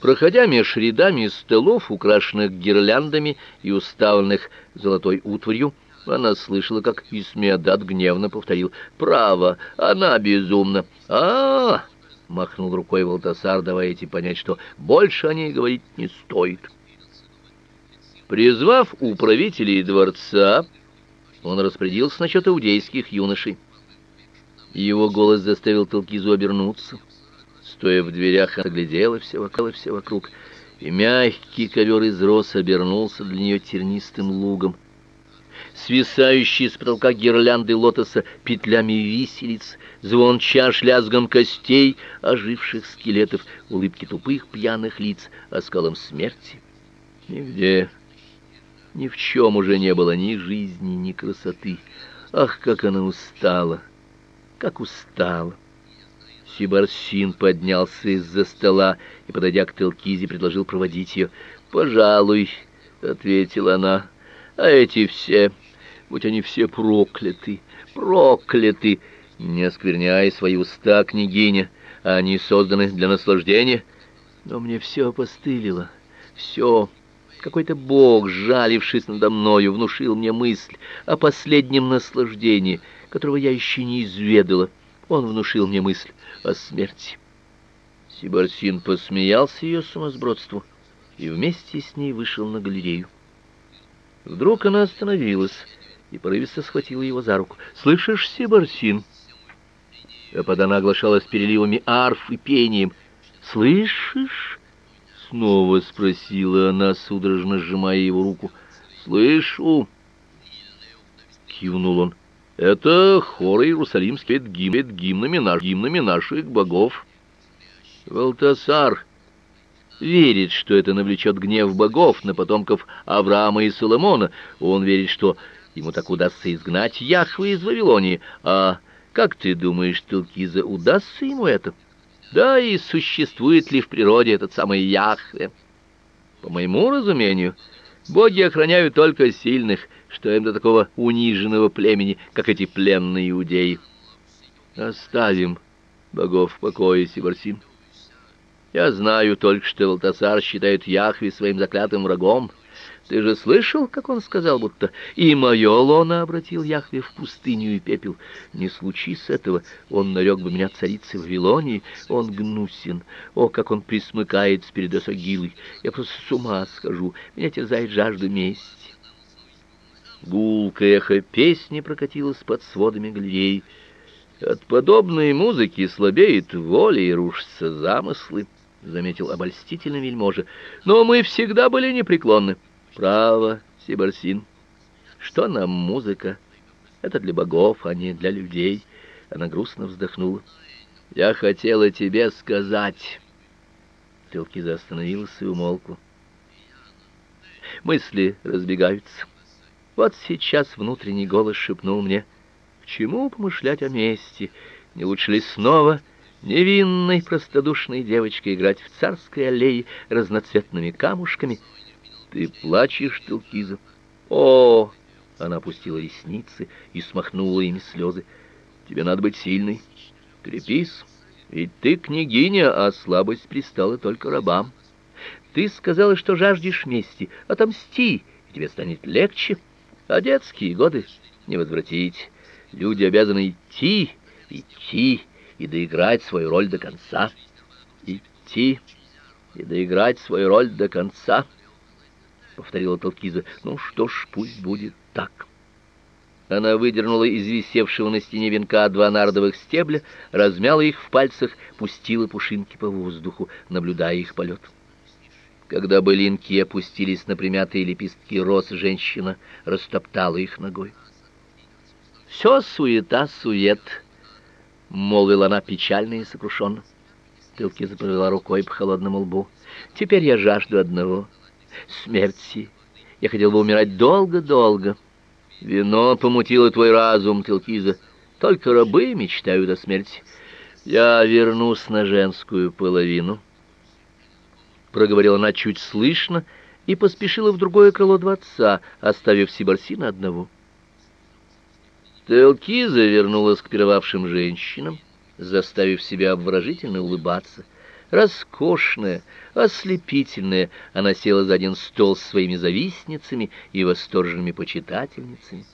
Проходя меж рядами столов, украшенных гирляндами и уставленных золотой утварью, она слышала, как Исмеадат гневно повторил «Право, она безумна!» а, -а, -а махнул рукой Валтасар, давая ей понять, что больше о ней говорить не стоит. Призвав управителей дворца, он распорядился насчет иудейских юношей. Его голос заставил Талкизу обернуться. Стоя в дверях, она глядела все вокруг, все вокруг, и мягкий ковер из роз обернулся для нее тернистым лугом. Свисающие с потолка гирлянды лотоса петлями виселиц, звон чаш лязгом костей, оживших скелетов, улыбки тупых пьяных лиц, оскалом смерти. Нигде, ни в чем уже не было ни жизни, ни красоты. Ах, как она устала, как устала! Сибарсин поднялся из-за стола и, подойдя к Телкизе, предложил проводить ее. «Пожалуй», — ответила она, — «а эти все, будь они все прокляты, прокляты, не оскверняй свои уста, княгиня, они созданы для наслаждения. Но мне все опостылило, все...» Какой-то бог, жалившись надо мною, внушил мне мысль о последнем наслаждении, которого я еще не изведала. Он внушил мне мысль о смерти. Сибарсин посмеялся ее сумасбродству и вместе с ней вышел на галерею. Вдруг она остановилась и порывисто схватила его за руку. «Слышишь, Сибарсин?» Ападана оглашалась переливами арф и пением. «Слышишь?» Снова спросила она, судорожно сжимая его руку. «Слышу!» Кивнул он. Это хор Иерусалимский гимн гимнами, наш, гимнами наших богов. Валтасар верит, что это навлечет гнев богов на потомков Авраама и Соломона. Он верит, что ему так удастся изгнать Яхве из Вавилонии. А как ты думаешь, Телкиза, удастся ему это? Да и существует ли в природе этот самый Яхве? По моему разумению, боги охраняют только сильных, что им до такого униженного племени, как эти пленные иудеи. Оставим богов в покое, Сибарсин. Я знаю только, что Валтасар считает Яхве своим заклятым врагом. Ты же слышал, как он сказал, будто и мое лоно обратил Яхве в пустыню и пепел. Не случись этого, он нарек бы меня царицей Вавилонии. Он гнусен. О, как он присмыкается перед Осагилой. Я просто с ума схожу. Меня терзает жажда мести. Гулкое эхо песни прокатилось под сводами галереи. От подобной музыки слабеет воля и рушатся замыслы, заметил обольстительный вельможа. Но мы всегда были непреклонны. Право, Сибарсин. Что нам музыка? Это для богов, а не для людей. Она грустно вздохнула. Я хотела тебе сказать. Телкиза остановилась и умолкла. Мысли разбегаются. Вот сейчас внутренний голос шепнул мне, к чему помышлять о мести? Не лучше ли снова невинной простодушной девочкой играть в царской аллее разноцветными камушками? Ты плачешь, Телкиза? О, она опустила ресницы и смахнула ими слезы. Тебе надо быть сильной. Крепись. Ведь ты княгиня, а слабость пристала только рабам. Ты сказала, что жаждешь мести. Отомсти, и тебе станет легче. А детские годы не возвратить. Люди обязаны идти, идти и доиграть свою роль до конца. Идти и доиграть свою роль до конца, повторила Толкиза. Ну что ж, пусть будет так. Она выдернула из висевшего на стене венка два нардовых стебля, размяла их в пальцах, пустила пушинки по воздуху, наблюдая их полет. Когда былинки опустились на примятые лепестки роз, женщина растоптала их ногой. «Все суета-сует», — молвила она печально и сокрушенно. Тылки запровела рукой по холодному лбу. «Теперь я жажду одного — смерти. Я хотел бы умирать долго-долго. Вино помутило твой разум, Тылкиза. Только рабы мечтают о смерти. Я вернусь на женскую половину» проговорила она чуть слышно и поспешила в другое крыло дворца, оставив Сибарсина одного. Телкиза вернулась к пировавшим женщинам, заставив себя обворожительно улыбаться. Роскошная, ослепительная, она села за один стол с своими завистницами и восторженными почитательницами.